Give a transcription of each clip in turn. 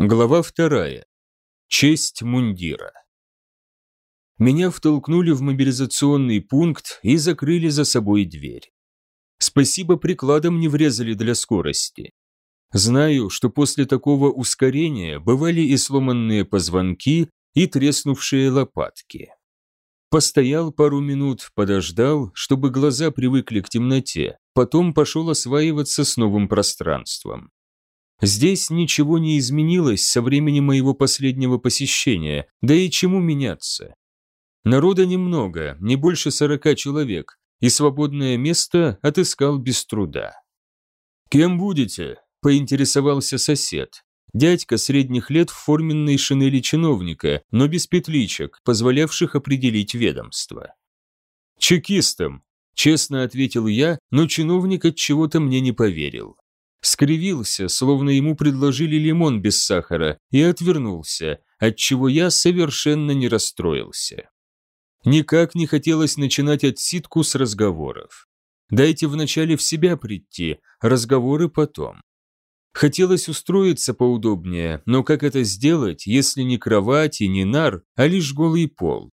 Глава вторая. Честь мундира. Меня втолкнули в мобилизационный пункт и закрыли за собой дверь. Спасибо прикладом не врезали для скорости. Знаю, что после такого ускорения бывали и сломанные позвонки, и треснувшие лопатки. Постоял пару минут, подождал, чтобы глаза привыкли к темноте, потом пошел осваиваться с новым пространством. Здесь ничего не изменилось со времени моего последнего посещения, да и чему меняться. Народа немного, не больше сорока человек, и свободное место отыскал без труда. «Кем будете?» – поинтересовался сосед. Дядька средних лет в форменной шинели чиновника, но без петличек, позволявших определить ведомство. «Чекистом», – честно ответил я, но чиновник от чего-то мне не поверил. Скривился, словно ему предложили лимон без сахара, и отвернулся, отчего я совершенно не расстроился. Никак не хотелось начинать отсидку с разговоров. Дайте вначале в себя прийти, разговоры потом. Хотелось устроиться поудобнее, но как это сделать, если не кровать и не нар, а лишь голый пол?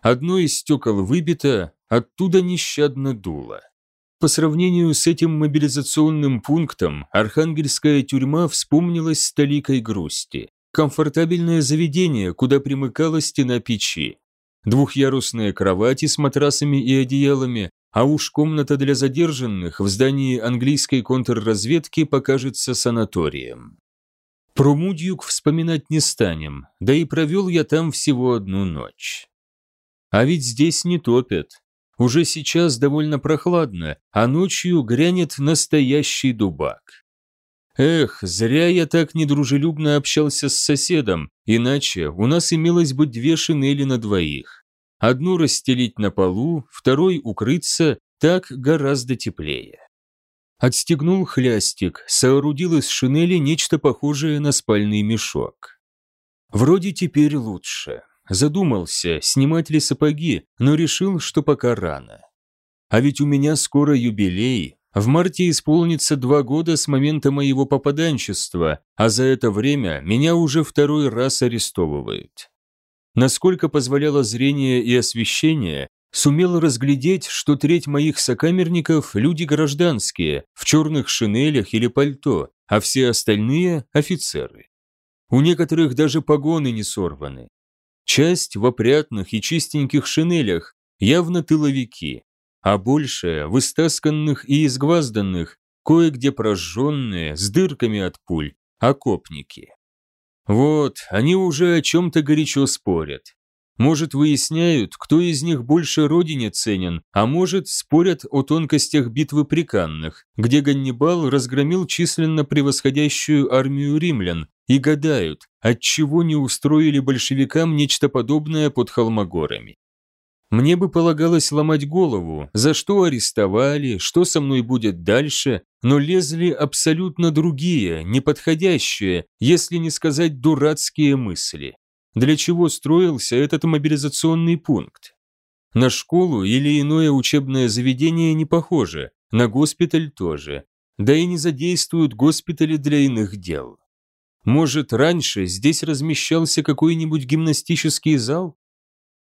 Одно из стекол выбито, оттуда нещадно дуло. По сравнению с этим мобилизационным пунктом, архангельская тюрьма вспомнилась с толикой грусти. Комфортабельное заведение, куда примыкала стена печи. Двухъярусные кровати с матрасами и одеялами, а уж комната для задержанных в здании английской контрразведки покажется санаторием. Про Мудьюк вспоминать не станем, да и провел я там всего одну ночь. А ведь здесь не топят, уже сейчас довольно прохладно, а ночью грянет настоящий дубак. Эх, зря я так недружелюбно общался с соседом, иначе у нас имелось бы две шинели на двоих. Одну расстелить на полу, второй укрыться, так гораздо теплее. Отстегнул хлястик, соорудил из шинели нечто похожее на спальный мешок. Вроде теперь лучше. Задумался, снимать ли сапоги, но решил, что пока рано. А ведь у меня скоро юбилей. В марте исполнится два года с момента моего попаданчества, а за это время меня уже второй раз арестовывают. Насколько позволяло зрение и освещение, сумел разглядеть, что треть моих сокамерников – люди гражданские, в черных шинелях или пальто, а все остальные – офицеры. У некоторых даже погоны не сорваны. Часть в опрятных и чистеньких шинелях, явно тыловики, а большая в истасканных и изгвазданных, кое-где прожженные, с дырками от пуль, окопники. Вот, они уже о чем-то горячо спорят. Может, выясняют, кто из них больше родине ценен, а может, спорят о тонкостях битвы при Каннах, где Ганнибал разгромил численно превосходящую армию римлян, и гадают, отчего не устроили большевикам нечто подобное под Холмогорами. Мне бы полагалось ломать голову, за что арестовали, что со мной будет дальше, но лезли абсолютно другие, неподходящие, если не сказать дурацкие мысли. Для чего строился этот мобилизационный пункт? На школу или иное учебное заведение не похоже, на госпиталь тоже. Да и не задействуют госпитали для иных дел. Может, раньше здесь размещался какой-нибудь гимнастический зал?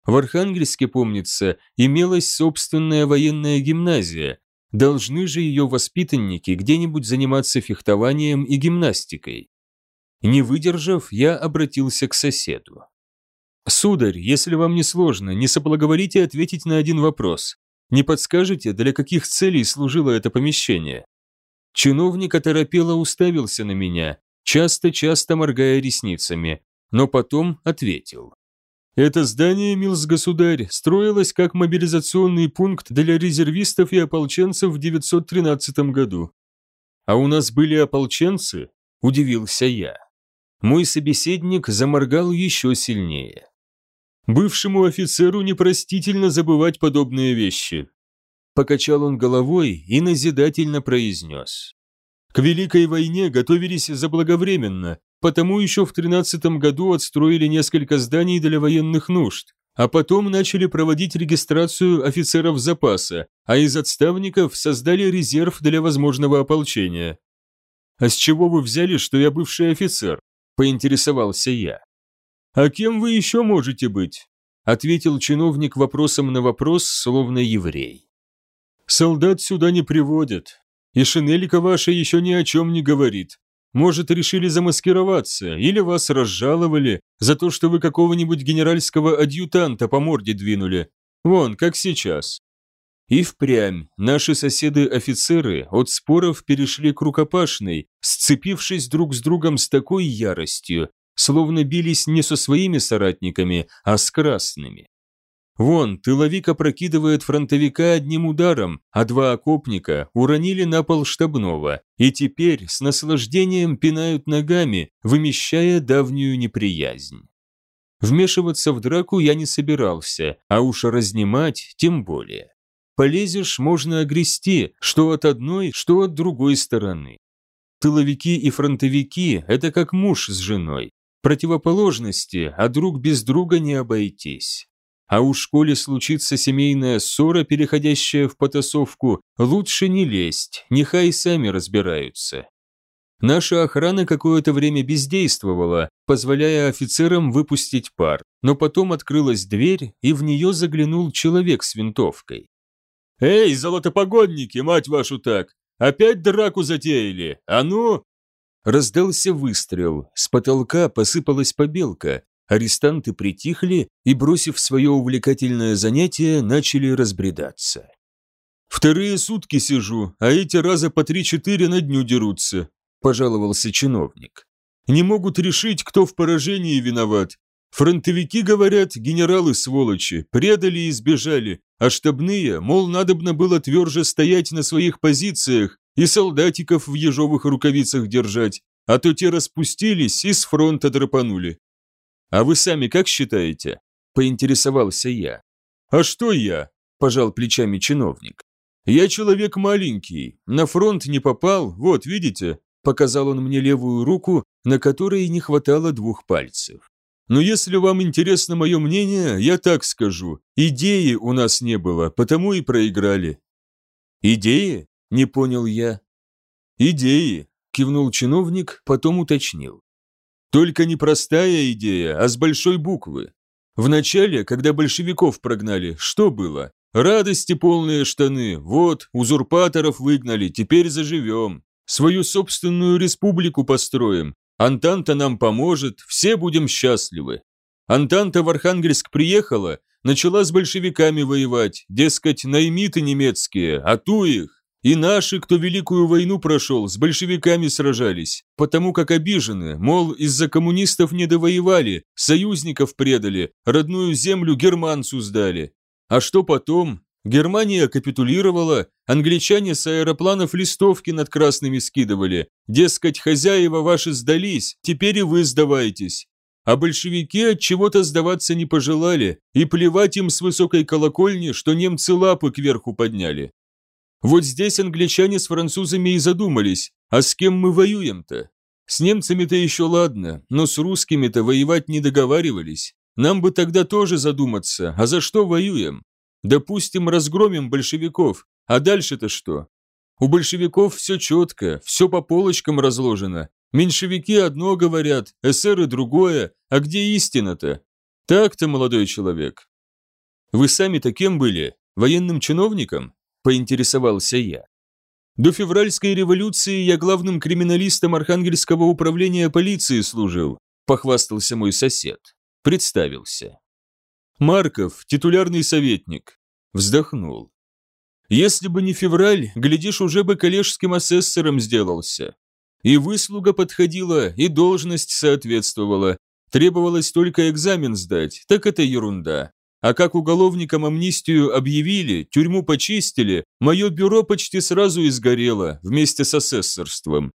В Архангельске, помнится, имелась собственная военная гимназия. Должны же ее воспитанники где-нибудь заниматься фехтованием и гимнастикой. Не выдержав, я обратился к соседу. «Сударь, если вам не сложно, не соблаговорите ответить на один вопрос. Не подскажете, для каких целей служило это помещение?» Чиновник оторопело уставился на меня, часто-часто моргая ресницами, но потом ответил. Это здание, милс государь, строилось как мобилизационный пункт для резервистов и ополченцев в 913 году. А у нас были ополченцы? Удивился я. Мой собеседник заморгал еще сильнее. Бывшему офицеру непростительно забывать подобные вещи. Покачал он головой и назидательно произнес. К Великой войне готовились заблаговременно, потому еще в 13 году отстроили несколько зданий для военных нужд, а потом начали проводить регистрацию офицеров запаса, а из отставников создали резерв для возможного ополчения. «А с чего вы взяли, что я бывший офицер?» – поинтересовался я. «А кем вы еще можете быть?» ответил чиновник вопросом на вопрос, словно еврей. «Солдат сюда не приводят, и шинелька ваша еще ни о чем не говорит. Может, решили замаскироваться, или вас разжаловали за то, что вы какого-нибудь генеральского адъютанта по морде двинули. Вон, как сейчас. И впрямь наши соседы-офицеры от споров перешли к рукопашной, сцепившись друг с другом с такой яростью, словно бились не со своими соратниками, а с красными. Вон, тыловик опрокидывает фронтовика одним ударом, а два окопника уронили на пол штабного и теперь с наслаждением пинают ногами, вымещая давнюю неприязнь. Вмешиваться в драку я не собирался, а уж разнимать тем более. Полезешь, можно огрести, что от одной, что от другой стороны. Тыловики и фронтовики – это как муж с женой. Противоположности, а друг без друга не обойтись. А уж коли случится семейная ссора, переходящая в потасовку, лучше не лезть, нехай сами разбираются. Наша охрана какое-то время бездействовала, позволяя офицерам выпустить пар, но потом открылась дверь, и в нее заглянул человек с винтовкой. «Эй, золотопогодники, мать вашу так! Опять драку затеяли? А ну!» Раздался выстрел, с потолка посыпалась побелка, арестанты притихли и, бросив свое увлекательное занятие, начали разбредаться. «Вторые сутки сижу, а эти раза по три-четыре на дню дерутся», – пожаловался чиновник. «Не могут решить, кто в поражении виноват. Фронтовики, говорят, генералы сволочи, предали и сбежали, а штабные, мол, надобно было тверже стоять на своих позициях и солдатиков в ежовых рукавицах держать, а то те распустились и с фронта драпанули. «А вы сами как считаете?» – поинтересовался я. «А что я?» – пожал плечами чиновник. «Я человек маленький, на фронт не попал, вот, видите?» Показал он мне левую руку, на которой не хватало двух пальцев. «Но если вам интересно мое мнение, я так скажу. Идеи у нас не было, потому и проиграли». «Идеи?» – не понял я. «Идеи», – кивнул чиновник, потом уточнил. Только не простая идея, а с большой буквы. Вначале, когда большевиков прогнали, что было? Радости полные штаны, вот, узурпаторов выгнали, теперь заживем. Свою собственную республику построим. Антанта нам поможет, все будем счастливы. Антанта в Архангельск приехала, начала с большевиками воевать, дескать, наймиты немецкие, а ту их. И наши, кто Великую войну прошел, с большевиками сражались, потому как обижены, мол, из-за коммунистов не довоевали, союзников предали, родную землю германцу сдали. А что потом? Германия капитулировала, англичане с аэропланов листовки над красными скидывали, дескать, хозяева ваши сдались, теперь и вы сдавайтесь. А большевики от чего-то сдаваться не пожелали, и плевать им с высокой колокольни, что немцы лапы кверху подняли. Вот здесь англичане с французами и задумались, а с кем мы воюем-то? С немцами-то еще ладно, но с русскими-то воевать не договаривались. Нам бы тогда тоже задуматься, а за что воюем? Допустим, разгромим большевиков, а дальше-то что? У большевиков все четко, все по полочкам разложено. Меньшевики одно говорят, эсеры другое, а где истина-то? Так-то, молодой человек. Вы сами-то кем были? Военным чиновником? Поинтересовался я. До февральской революции я главным криминалистом Архангельского управления полиции служил, похвастался мой сосед. Представился. Марков, титулярный советник. Вздохнул. Если бы не февраль, глядишь, уже бы коллежским асессором сделался. И выслуга подходила, и должность соответствовала. Требовалось только экзамен сдать, так это ерунда. А как уголовникам амнистию объявили, тюрьму почистили, мое бюро почти сразу изгорело, вместе с асессорством.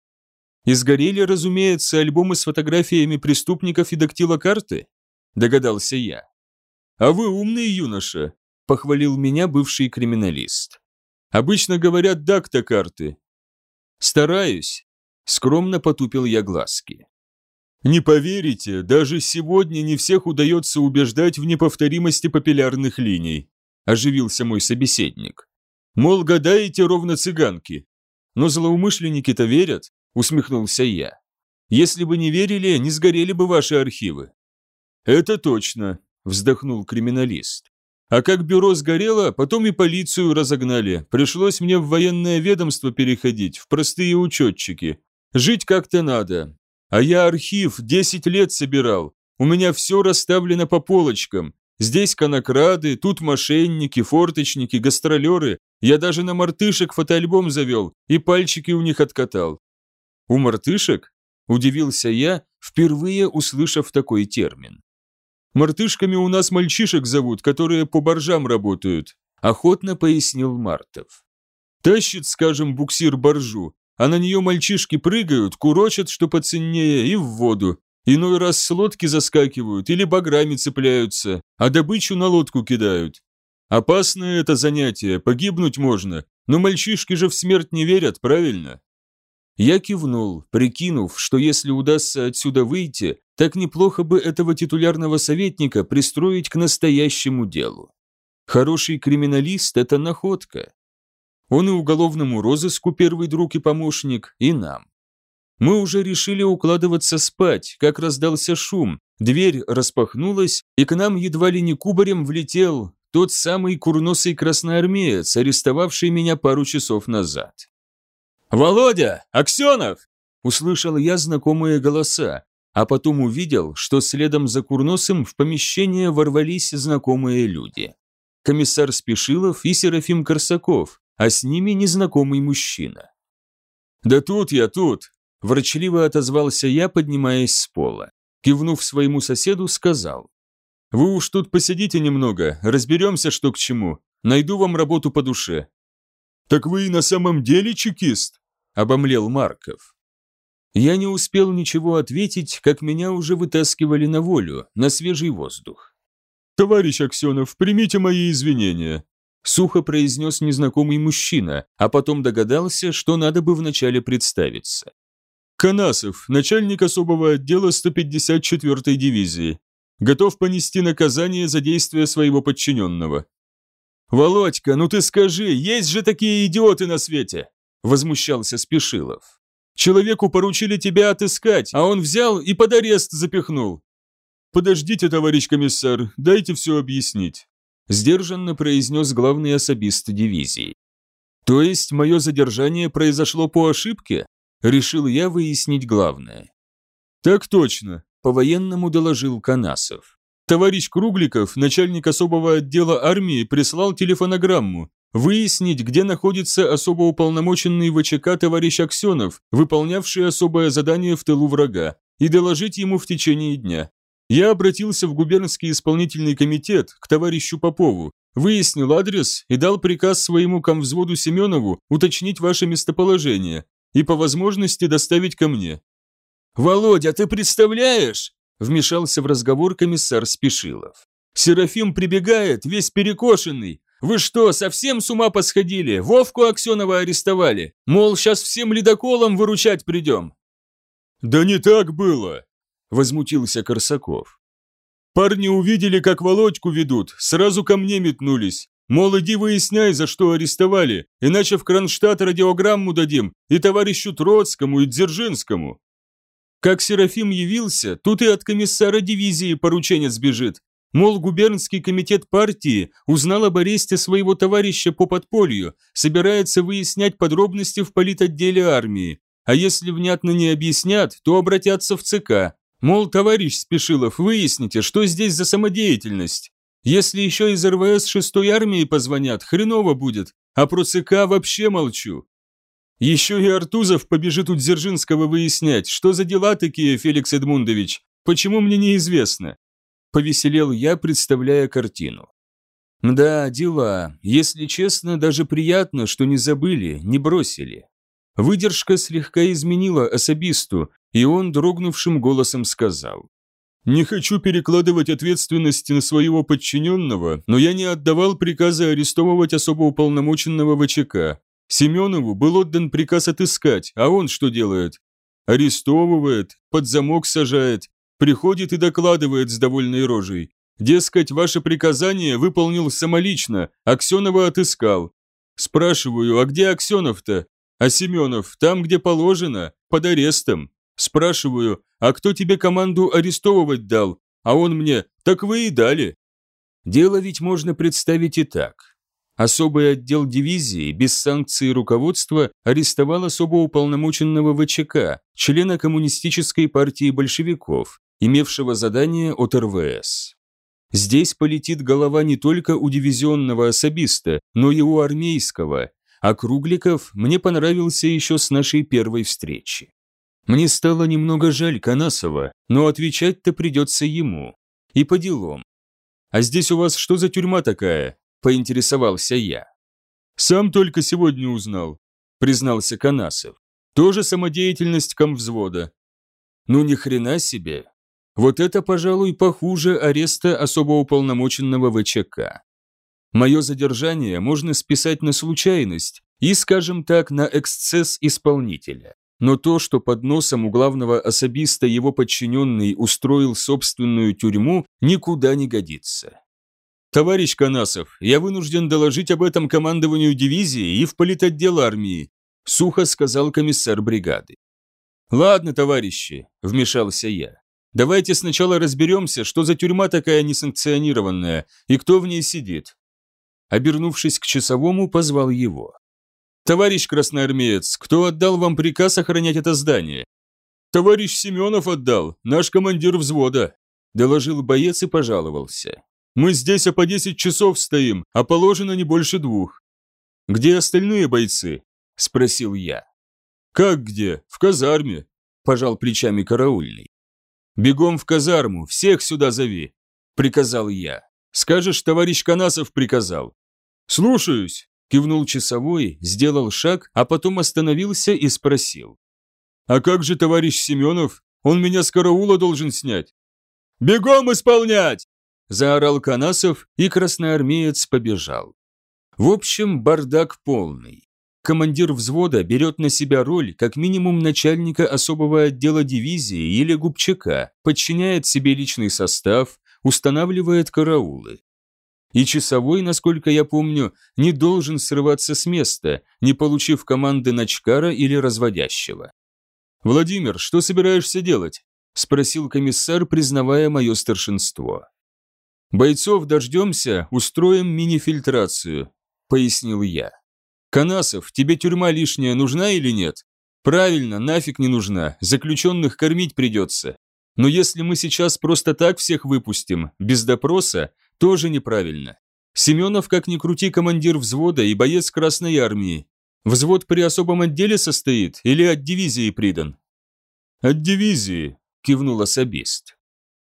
Изгорели, разумеется, альбомы с фотографиями преступников и дактилокарты? Догадался я. А вы умный юноша, похвалил меня бывший криминалист. Обычно говорят дактокарты. Стараюсь. Скромно потупил я глазки. Не поверите, даже сегодня не всех удается убеждать в неповторимости папиллярных линий, оживился мой собеседник. Мол, гадаете ровно цыганки. Но злоумышленники-то верят, усмехнулся я. Если бы не верили, не сгорели бы ваши архивы». «Это точно», – вздохнул криминалист. «А как бюро сгорело, потом и полицию разогнали. Пришлось мне в военное ведомство переходить, в простые учетчики. Жить как-то надо. А я архив 10 лет собирал. У меня все расставлено по полочкам. Здесь конокрады, тут мошенники, форточники, гастролеры. Я даже на мартышек фотоальбом завел и пальчики у них откатал. У мартышек? Удивился я, впервые услышав такой термин. Мартышками у нас мальчишек зовут, которые по боржам работают, охотно пояснил Мартов. Тащит, скажем, буксир боржу, а на нее мальчишки прыгают, курочат, что поценнее, и в воду. Иной раз с лодки заскакивают или баграми цепляются, а добычу на лодку кидают. Опасное это занятие, погибнуть можно, но мальчишки же в смерть не верят, правильно? Я кивнул, прикинув, что если удастся отсюда выйти, так неплохо бы этого титулярного советника пристроить к настоящему делу. Хороший криминалист – это находка. Он и уголовному розыску первый друг и помощник, и нам. Мы уже решили укладываться спать, как раздался шум, дверь распахнулась, и к нам едва ли не кубарем влетел тот самый курносый красноармеец, арестовавший меня пару часов назад. «Володя! Аксенов!» Услышал я знакомые голоса, а потом увидел, что следом за Курносым в помещение ворвались знакомые люди. Комиссар Спешилов и Серафим Корсаков, а с ними незнакомый мужчина. «Да тут я, тут!» Ворчливо отозвался я, поднимаясь с пола. Кивнув своему соседу, сказал. «Вы уж тут посидите немного, разберемся, что к чему. Найду вам работу по душе». «Так вы и на самом деле чекист?» – обомлел Марков. Я не успел ничего ответить, как меня уже вытаскивали на волю, на свежий воздух. «Товарищ Аксенов, примите мои извинения», – сухо произнес незнакомый мужчина, а потом догадался, что надо бы вначале представиться. Канасов, начальник особого отдела 154-й дивизии. Готов понести наказание за действия своего подчиненного. «Володька, ну ты скажи, есть же такие идиоты на свете!» Возмущался Спешилов. «Человеку поручили тебя отыскать, а он взял и под арест запихнул». «Подождите, товарищ комиссар, дайте все объяснить», сдержанно произнес главный особист дивизии. «То есть мое задержание произошло по ошибке?» Решил я выяснить главное. «Так точно», – по-военному доложил Канасов. «Товарищ Кругликов, начальник особого отдела армии, прислал телефонограмму. Выяснить, где находится особо уполномоченный ВЧК товарищ Аксенов, выполнявший особое задание в тылу врага, и доложить ему в течение дня. Я обратился в губернский исполнительный комитет к товарищу Попову, выяснил адрес и дал приказ своему комвзводу Семенову уточнить ваше местоположение, и по возможности доставить ко мне». «Володя, ты представляешь?» – вмешался в разговор комиссар Спешилов. «Серафим прибегает, весь перекошенный. Вы что, совсем с ума посходили? Вовку Аксенова арестовали. Мол, сейчас всем ледоколом выручать придем». «Да не так было», – возмутился Корсаков. «Парни увидели, как Володьку ведут, сразу ко мне метнулись. Мол, иди выясняй, за что арестовали, иначе в Кронштадт радиограмму дадим и товарищу Троцкому, и Дзержинскому. Как Серафим явился, тут и от комиссара дивизии порученец бежит. Мол, губернский комитет партии узнал об аресте своего товарища по подполью, собирается выяснять подробности в политотделе армии. А если внятно не объяснят, то обратятся в ЦК. Мол, товарищ Спешилов, выясните, что здесь за самодеятельность. Если еще из РВС шестой армии позвонят, хреново будет, а про ЦК вообще молчу. Еще и Артузов побежит у Дзержинского выяснять, что за дела такие, Феликс Эдмундович, почему мне неизвестно. Повеселел я, представляя картину. Да, дела. Если честно, даже приятно, что не забыли, не бросили. Выдержка слегка изменила особисту, и он дрогнувшим голосом сказал. Не хочу перекладывать ответственности на своего подчиненного, но я не отдавал приказа арестовывать особо уполномоченного ВЧК. Семенову был отдан приказ отыскать, а он что делает? Арестовывает, под замок сажает, приходит и докладывает с довольной рожей. Дескать, ваше приказание выполнил самолично, Аксенова отыскал. Спрашиваю, а где Аксенов-то? А Семенов, там, где положено, под арестом. Спрашиваю, а кто тебе команду арестовывать дал? А он мне, так вы и дали. Дело ведь можно представить и так. Особый отдел дивизии без санкции руководства арестовал особо уполномоченного ВЧК, члена Коммунистической партии большевиков, имевшего задание от РВС. Здесь полетит голова не только у дивизионного особиста, но и у армейского, а Кругликов мне понравился еще с нашей первой встречи. Мне стало немного жаль Канасова, но отвечать-то придется ему. И по делам. «А здесь у вас что за тюрьма такая?» – поинтересовался я. «Сам только сегодня узнал», – признался Канасов. «Тоже самодеятельность комвзвода». «Ну ни хрена себе, вот это, пожалуй, похуже ареста особо уполномоченного ВЧК. Мое задержание можно списать на случайность и, скажем так, на эксцесс исполнителя. Но то, что под носом у главного особиста его подчиненный устроил собственную тюрьму, никуда не годится. «Товарищ Канасов, я вынужден доложить об этом командованию дивизии и в политотдел армии», сухо сказал комиссар бригады. «Ладно, товарищи», – вмешался я. Давайте сначала разберемся, что за тюрьма такая несанкционированная и кто в ней сидит. Обернувшись к часовому, позвал его. «Товарищ красноармеец, кто отдал вам приказ охранять это здание?» «Товарищ Семенов отдал, наш командир взвода», – доложил боец и пожаловался. «Мы здесь а по 10 часов стоим, а положено не больше двух». «Где остальные бойцы?» – спросил я. «Как где? В казарме», – пожал плечами караульный. «Бегом в казарму, всех сюда зови», – приказал я. «Скажешь, товарищ Канасов приказал». «Слушаюсь», – кивнул часовой, сделал шаг, а потом остановился и спросил. «А как же товарищ Семенов? Он меня с караула должен снять». «Бегом исполнять!» – заорал Канасов, и красноармеец побежал. В общем, бардак полный командир взвода берет на себя роль как минимум начальника особого отдела дивизии или губчака, подчиняет себе личный состав, устанавливает караулы. И часовой, насколько я помню, не должен срываться с места, не получив команды начкара или разводящего. «Владимир, что собираешься делать?» – спросил комиссар, признавая мое старшинство. «Бойцов дождемся, устроим мини-фильтрацию», – пояснил я. «Канасов, тебе тюрьма лишняя нужна или нет?» «Правильно, нафиг не нужна, заключенных кормить придется. Но если мы сейчас просто так всех выпустим, без допроса, тоже неправильно. Семенов, как ни крути, командир взвода и боец Красной Армии. Взвод при особом отделе состоит или от дивизии придан?» «От дивизии», – кивнул особист.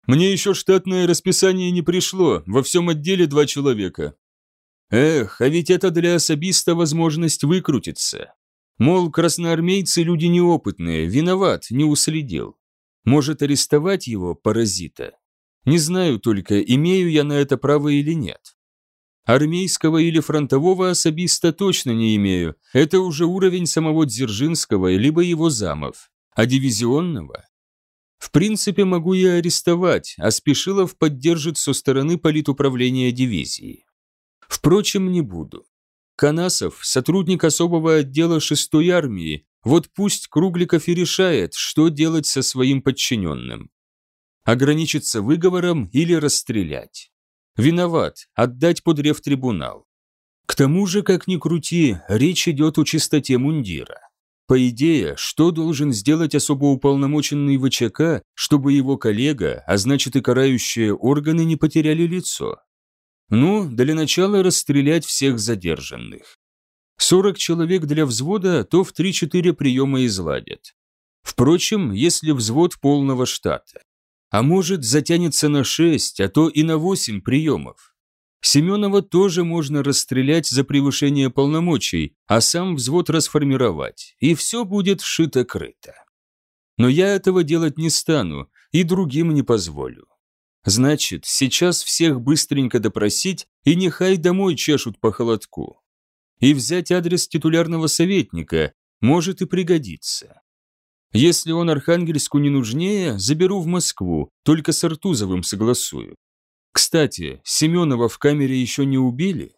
«Мне еще штатное расписание не пришло, во всем отделе два человека. Эх, а ведь это для особиста возможность выкрутиться. Мол, красноармейцы люди неопытные, виноват, не уследил. Может арестовать его, паразита? Не знаю только, имею я на это право или нет. Армейского или фронтового особиста точно не имею, это уже уровень самого Дзержинского, либо его замов. А дивизионного? В принципе, могу я арестовать, а Спешилов поддержит со стороны политуправления дивизии. Впрочем, не буду. Канасов – сотрудник особого отдела 6-й армии, вот пусть Кругликов и решает, что делать со своим подчиненным. Ограничиться выговором или расстрелять. Виноват, отдать под рефтрибунал. К тому же, как ни крути, речь идет о чистоте мундира. По идее, что должен сделать особо уполномоченный ВЧК, чтобы его коллега, а значит и карающие органы не потеряли лицо? Ну, для начала расстрелять всех задержанных. 40 человек для взвода, то в 3-4 приема изладят. Впрочем, если взвод полного штата. А может, затянется на 6, а то и на 8 приемов. Семенова тоже можно расстрелять за превышение полномочий, а сам взвод расформировать, и все будет вшито-крыто. Но я этого делать не стану и другим не позволю. Значит, сейчас всех быстренько допросить и нехай домой чешут по холодку. И взять адрес титулярного советника может и пригодиться. Если он Архангельску не нужнее, заберу в Москву, только с Артузовым согласую. Кстати, Семенова в камере еще не убили?